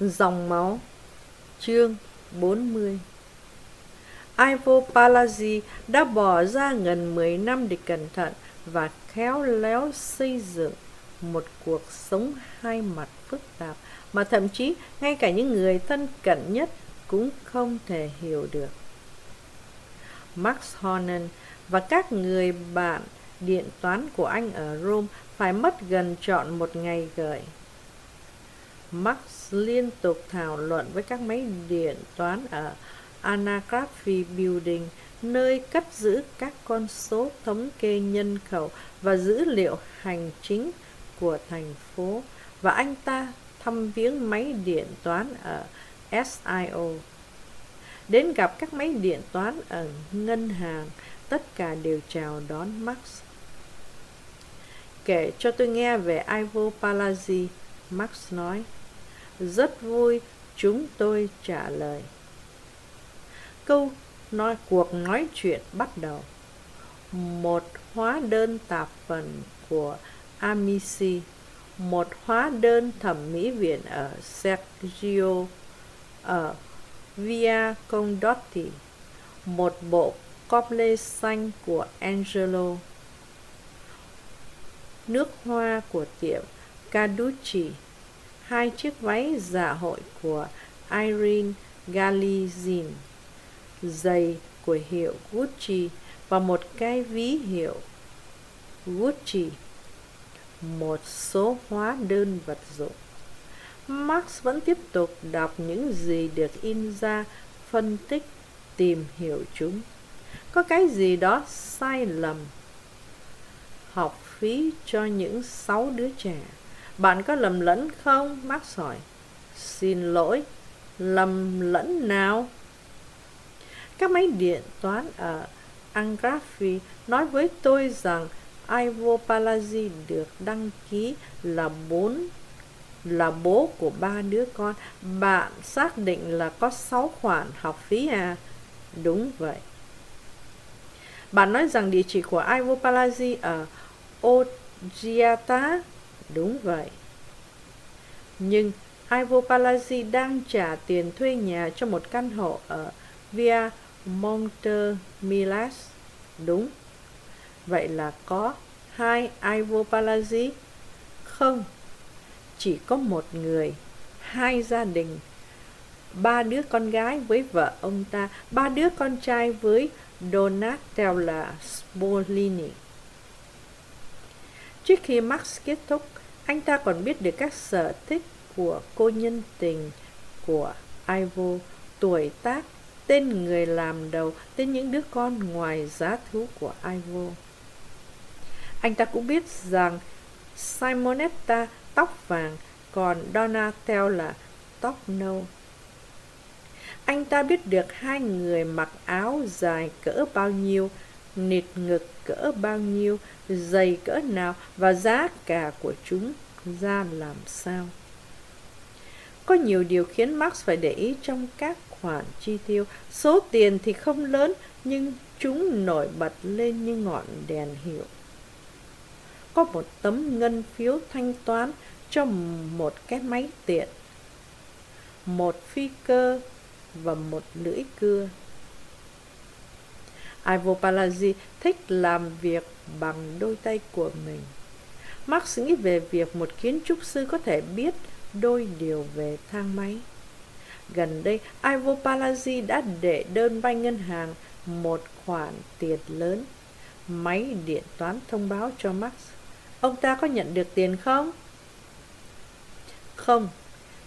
Dòng máu Chương 40 Ivo Palazzi đã bỏ ra gần 10 năm để cẩn thận và khéo léo xây dựng một cuộc sống hai mặt phức tạp mà thậm chí ngay cả những người thân cận nhất cũng không thể hiểu được. Max Hornen và các người bạn điện toán của anh ở Rome phải mất gần trọn một ngày gửi. Max liên tục thảo luận với các máy điện toán ở Anagraphy Building, nơi cất giữ các con số thống kê nhân khẩu và dữ liệu hành chính của thành phố, và anh ta thăm viếng máy điện toán ở SIO. Đến gặp các máy điện toán ở ngân hàng, tất cả đều chào đón Max. Kể cho tôi nghe về Ivo Palazzi, Max nói. Rất vui, chúng tôi trả lời. Câu nói cuộc nói chuyện bắt đầu. Một hóa đơn tạp phần của Amici, một hóa đơn thẩm mỹ viện ở Sergio, ở Via Condotti, một bộ cople xanh của Angelo, nước hoa của tiệm Caducci, hai chiếc váy dạ hội của Irene Galizin, giày của hiệu Gucci và một cái ví hiệu Gucci, một số hóa đơn vật dụng. Max vẫn tiếp tục đọc những gì được in ra, phân tích, tìm hiểu chúng. Có cái gì đó sai lầm. Học phí cho những sáu đứa trẻ. Bạn có lầm lẫn không? mắc hỏi. Xin lỗi, lầm lẫn nào? Các máy điện toán ở Angraphi nói với tôi rằng Ivo Palazzi được đăng ký là bốn là bố của ba đứa con. Bạn xác định là có sáu khoản học phí à? Đúng vậy. Bạn nói rằng địa chỉ của Ivo Palazzi ở Ogiata Đúng vậy. Nhưng Ivo Palazzi đang trả tiền thuê nhà cho một căn hộ ở Via Monte Milas. Đúng. Vậy là có hai Ivo Palazzi? Không. Chỉ có một người, hai gia đình. Ba đứa con gái với vợ ông ta, ba đứa con trai với Donatella Spolini. Trước khi Max kết thúc, anh ta còn biết được các sở thích của cô nhân tình của Ivo, tuổi tác, tên người làm đầu, tên những đứa con ngoài giá thú của Ivo. Anh ta cũng biết rằng Simonetta tóc vàng, còn Donatella tóc nâu. Anh ta biết được hai người mặc áo dài cỡ bao nhiêu, nịt ngực cỡ bao nhiêu, dày cỡ nào và giá cả của chúng ra làm sao. Có nhiều điều khiến Marx phải để ý trong các khoản chi tiêu. Số tiền thì không lớn nhưng chúng nổi bật lên như ngọn đèn hiệu. Có một tấm ngân phiếu thanh toán cho một cái máy tiện, một phi cơ và một lưỡi cưa. Ivo Palazzi thích làm việc bằng đôi tay của mình. Marx nghĩ về việc một kiến trúc sư có thể biết đôi điều về thang máy. Gần đây, Ivo Palazzi đã để đơn vay ngân hàng một khoản tiền lớn. Máy điện toán thông báo cho Max. Ông ta có nhận được tiền không? Không.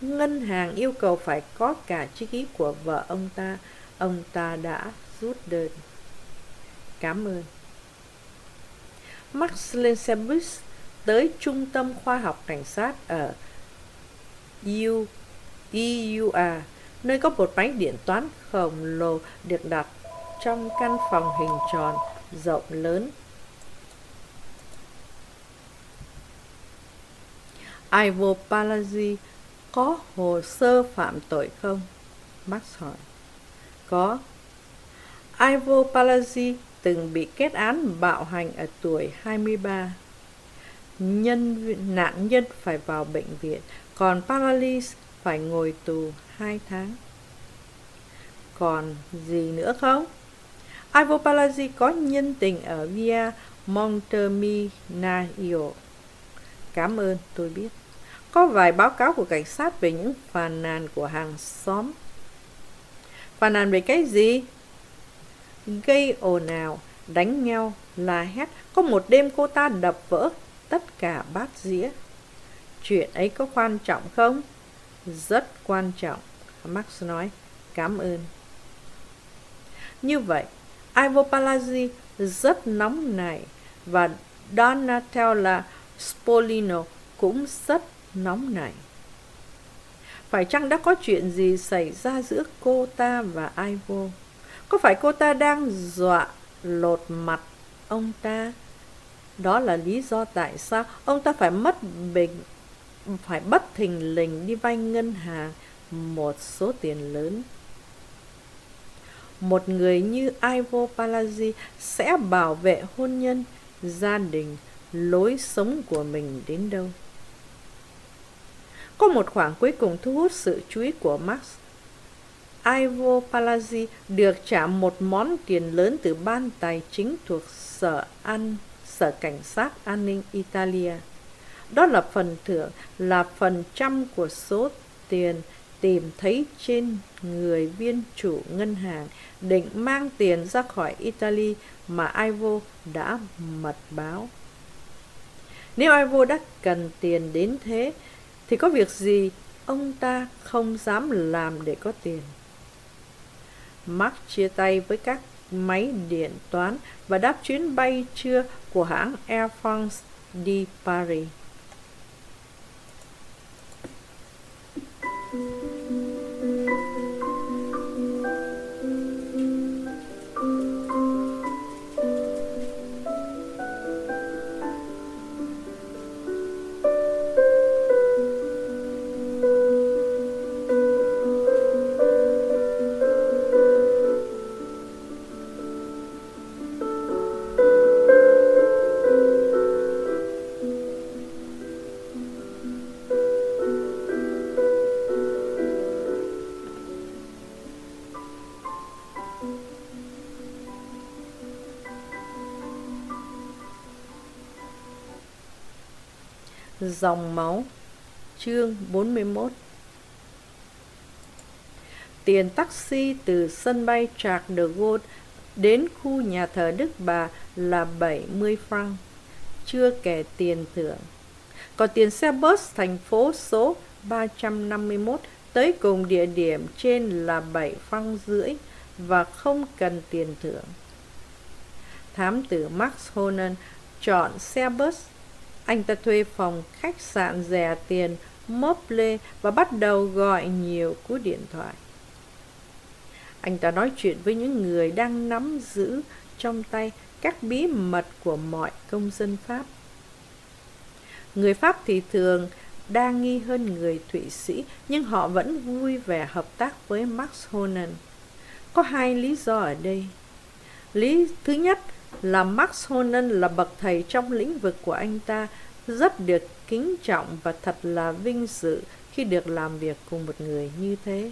Ngân hàng yêu cầu phải có cả chữ ký của vợ ông ta ông ta đã rút đơn. Cảm ơn. Max lên xe bus tới trung tâm khoa học cảnh sát ở U, EUA, nơi có một máy điện toán khổng lồ được đặt trong căn phòng hình tròn rộng lớn. Ivo Palazzi có hồ sơ phạm tội không? Max hỏi. Có. Ivo Palazzi từng bị kết án bạo hành ở tuổi 23. Nhân nạn nhân phải vào bệnh viện, còn Paralis phải ngồi tù 2 tháng. Còn gì nữa không? Ivo Palazzi có nhân tình ở Via Monteminaio. Cảm ơn, tôi biết. Có vài báo cáo của cảnh sát về những phàn nàn của hàng xóm. Phàn nàn về cái gì? Gây ồn ào, đánh nhau, la hét. Có một đêm cô ta đập vỡ tất cả bát dĩa. Chuyện ấy có quan trọng không? Rất quan trọng, Max nói. Cảm ơn. Như vậy, Ivo Palazzi rất nóng nảy và Donatella Spolino cũng rất nóng nảy. Phải chăng đã có chuyện gì xảy ra giữa cô ta và Ivo? Có phải cô ta đang dọa lột mặt ông ta? Đó là lý do tại sao ông ta phải mất bình phải bất thình lình đi vay ngân hàng một số tiền lớn. Một người như Ivo Palazzi sẽ bảo vệ hôn nhân, gia đình, lối sống của mình đến đâu. Có một khoảng cuối cùng thu hút sự chú ý của Max. Ivo Palazzi được trả một món tiền lớn từ ban tài chính thuộc Sở An, Sở Cảnh sát An ninh Italia. Đó là phần thưởng, là phần trăm của số tiền tìm thấy trên người viên chủ ngân hàng định mang tiền ra khỏi Italy mà Ivo đã mật báo. Nếu Ivo đã cần tiền đến thế, thì có việc gì ông ta không dám làm để có tiền. Mark chia tay với các máy điện toán và đáp chuyến bay trưa của hãng Air France đi Paris. Dòng máu Chương 41 Tiền taxi từ sân bay Charles de Gaulle đến khu nhà thờ Đức Bà là 70 franc, chưa kể tiền thưởng. Còn tiền xe bus thành phố số 351 tới cùng địa điểm trên là 7 franc rưỡi và không cần tiền thưởng. Thám tử Max Honan chọn xe bus anh ta thuê phòng khách sạn rẻ tiền, móp lê và bắt đầu gọi nhiều cú điện thoại. Anh ta nói chuyện với những người đang nắm giữ trong tay các bí mật của mọi công dân Pháp. Người Pháp thì thường đa nghi hơn người Thụy Sĩ, nhưng họ vẫn vui vẻ hợp tác với Max Honan. Có hai lý do ở đây. Lý thứ nhất là Max Honan là bậc thầy trong lĩnh vực của anh ta, rất được kính trọng và thật là vinh dự khi được làm việc cùng một người như thế.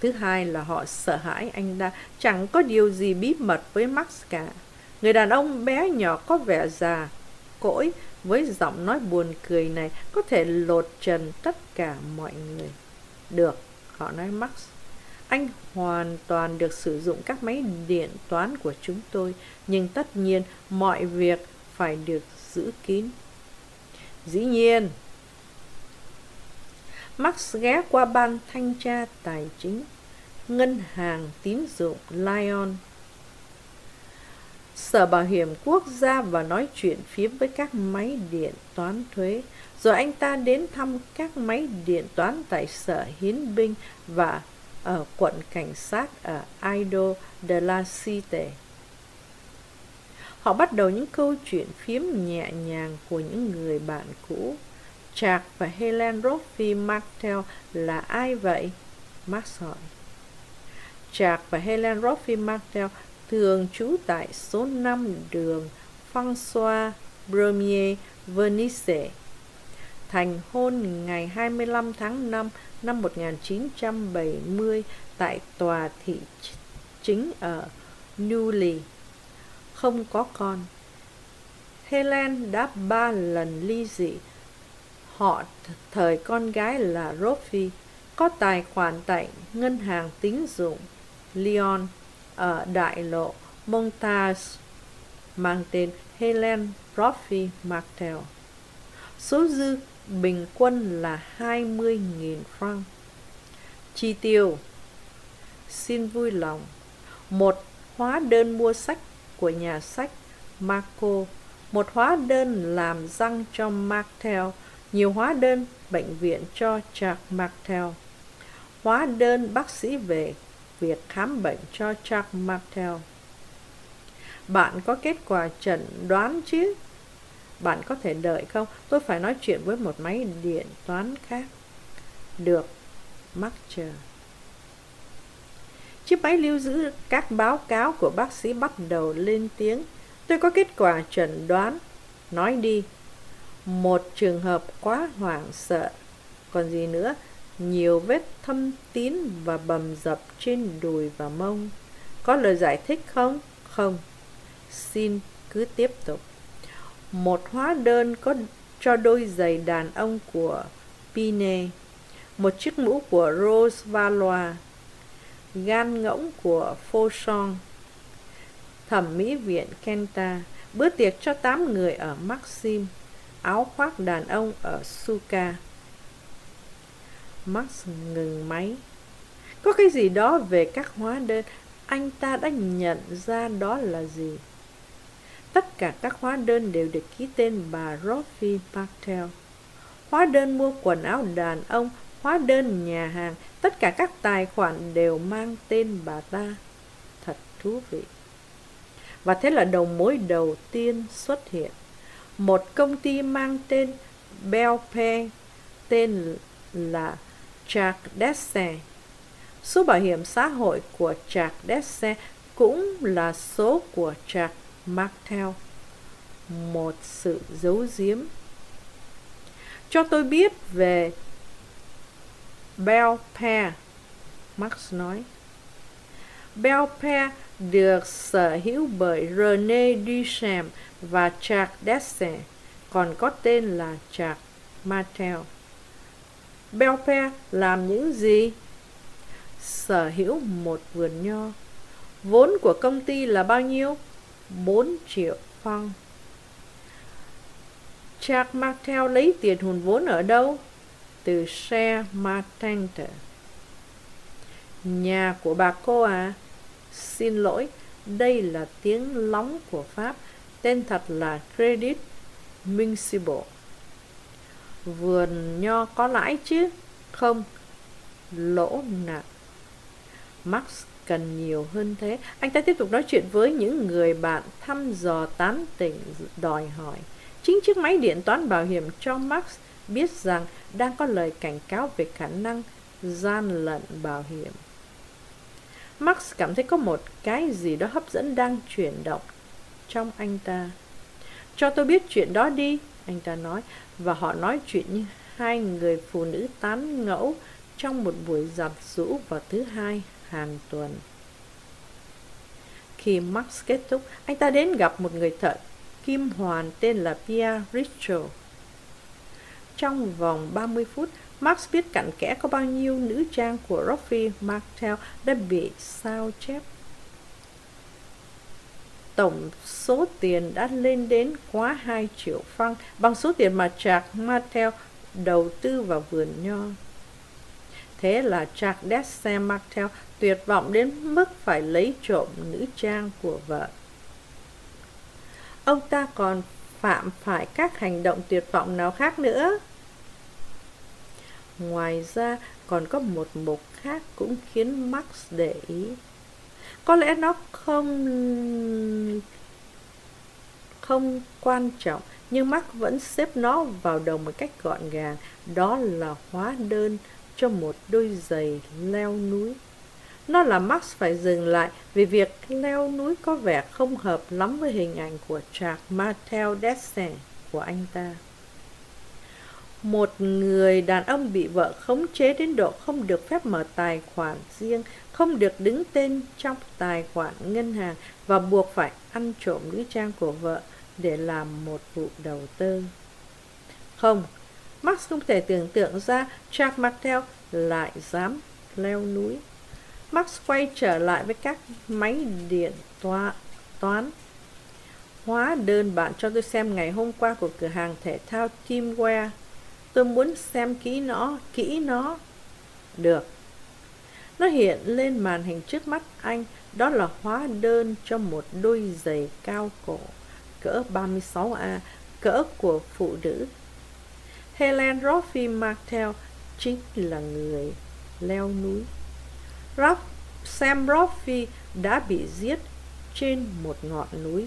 Thứ hai là họ sợ hãi anh ta chẳng có điều gì bí mật với Max cả. Người đàn ông bé nhỏ có vẻ già, cỗi với giọng nói buồn cười này có thể lột trần tất cả mọi người. Được, họ nói Max. Anh hoàn toàn được sử dụng các máy điện toán của chúng tôi, nhưng tất nhiên mọi việc phải được giữ kín. Dĩ nhiên, Max ghé qua ban thanh tra tài chính. ngân hàng tín dụng Lion. Sở Bảo hiểm Quốc gia và nói chuyện phía với các máy điện toán thuế. Rồi anh ta đến thăm các máy điện toán tại Sở Hiến binh và ở quận cảnh sát ở Ido de la Cite. Họ bắt đầu những câu chuyện phiếm nhẹ nhàng của những người bạn cũ. Jack và Helen Roffey Martel là ai vậy? Max hỏi. Jack và Helen Roffey Martel thường trú tại số 5 đường François Bremier Venice. Thành hôn ngày 25 tháng 5 năm 1970 tại tòa thị chính ở Newly. Không có con. Helen đã ba lần ly dị. Họ thời con gái là Rofi có tài khoản tại ngân hàng tín dụng Lyon ở đại lộ Montage, mang tên Helen Rofi Martel. Số dư bình quân là 20.000 franc. Chi tiêu, Xin vui lòng. Một hóa đơn mua sách của nhà sách Marco. Một hóa đơn làm răng cho Martel. Nhiều hóa đơn bệnh viện cho Charles Martel. Hóa đơn bác sĩ về việc khám bệnh cho Charles Martel. Bạn có kết quả chẩn đoán chứ? Bạn có thể đợi không? Tôi phải nói chuyện với một máy điện toán khác. Được. Mắc chờ. Chiếc máy lưu giữ các báo cáo của bác sĩ bắt đầu lên tiếng. Tôi có kết quả chẩn đoán. Nói đi. Một trường hợp quá hoảng sợ. Còn gì nữa? Nhiều vết thâm tín và bầm dập trên đùi và mông. Có lời giải thích không? Không. Xin cứ tiếp tục một hóa đơn có cho đôi giày đàn ông của Pine, một chiếc mũ của Rose Valois, gan ngỗng của Fauchon, thẩm mỹ viện Kenta, bữa tiệc cho 8 người ở Maxim, áo khoác đàn ông ở Suka. Max ngừng máy. Có cái gì đó về các hóa đơn, anh ta đã nhận ra đó là gì? Tất cả các hóa đơn đều được ký tên bà Rofi Patel. Hóa đơn mua quần áo đàn ông, hóa đơn nhà hàng, tất cả các tài khoản đều mang tên bà ta. Thật thú vị. Và thế là đầu mối đầu tiên xuất hiện. Một công ty mang tên Belpe, tên là Jacques Desse. Số bảo hiểm xã hội của Jacques Desse cũng là số của Jacques mang theo một sự giấu giếm cho tôi biết về Belpaire Max nói Belpaire được sở hữu bởi René Duchamp và Jacques Desse còn có tên là Jacques Martel Belpaire làm những gì? Sở hữu một vườn nho Vốn của công ty là bao nhiêu? 4 triệu franc. Jack Martel lấy tiền hùn vốn ở đâu? Từ xe Martente. Nhà của bà cô à? Xin lỗi, đây là tiếng lóng của Pháp. Tên thật là Credit Municipal. Vườn nho có lãi chứ? Không, lỗ nặng. Max cần nhiều hơn thế. Anh ta tiếp tục nói chuyện với những người bạn thăm dò tán tỉnh đòi hỏi. Chính chiếc máy điện toán bảo hiểm cho max biết rằng đang có lời cảnh cáo về khả năng gian lận bảo hiểm. Max cảm thấy có một cái gì đó hấp dẫn đang chuyển động trong anh ta. Cho tôi biết chuyện đó đi, anh ta nói, và họ nói chuyện như hai người phụ nữ tán ngẫu trong một buổi giặt rũ vào thứ hai hàng tuần. Khi Max kết thúc, anh ta đến gặp một người thợ kim hoàn tên là Pierre Richel. Trong vòng 30 phút, Max biết cặn kẽ có bao nhiêu nữ trang của Roffy Martel đã bị sao chép. Tổng số tiền đã lên đến quá 2 triệu franc bằng số tiền mà Jacques Martel đầu tư vào vườn nho. Thế là Jack Dessin Martel tuyệt vọng đến mức phải lấy trộm nữ trang của vợ. Ông ta còn phạm phải các hành động tuyệt vọng nào khác nữa? Ngoài ra, còn có một mục khác cũng khiến Max để ý. Có lẽ nó không không quan trọng, nhưng Max vẫn xếp nó vào đầu một cách gọn gàng. Đó là hóa đơn cho một đôi giày leo núi. Nó làm Max phải dừng lại vì việc leo núi có vẻ không hợp lắm với hình ảnh của Charles Martel Desse của anh ta. Một người đàn ông bị vợ khống chế đến độ không được phép mở tài khoản riêng, không được đứng tên trong tài khoản ngân hàng và buộc phải ăn trộm nữ trang của vợ để làm một vụ đầu tư. Không, Max không thể tưởng tượng ra Charles Martel lại dám leo núi. Max quay trở lại với các máy điện toa, toán. Hóa đơn bạn cho tôi xem ngày hôm qua của cửa hàng thể thao Teamwear. Tôi muốn xem kỹ nó, kỹ nó. Được. Nó hiện lên màn hình trước mắt anh, đó là hóa đơn cho một đôi giày cao cổ, cỡ 36A, cỡ của phụ nữ. Helen Roffy Martel chính là người leo núi. Rob, Sam Roffy đã bị giết trên một ngọn núi